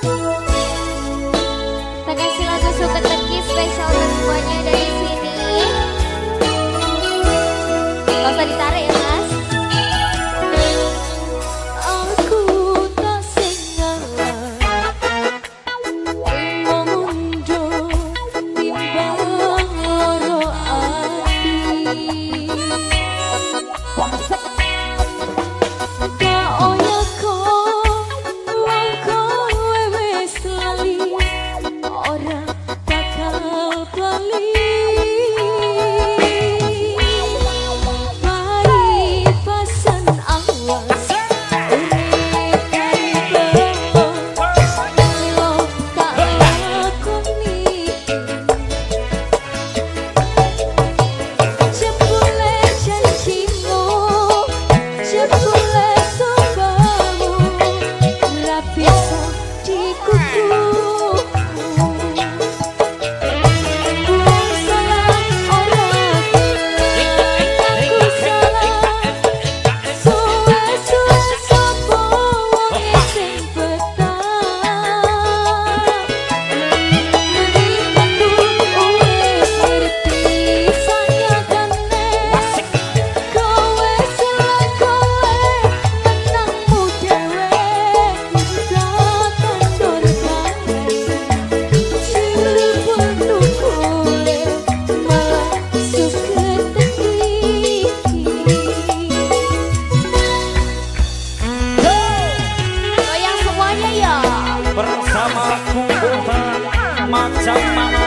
Kita kasih lagu ditarik ya macam-macam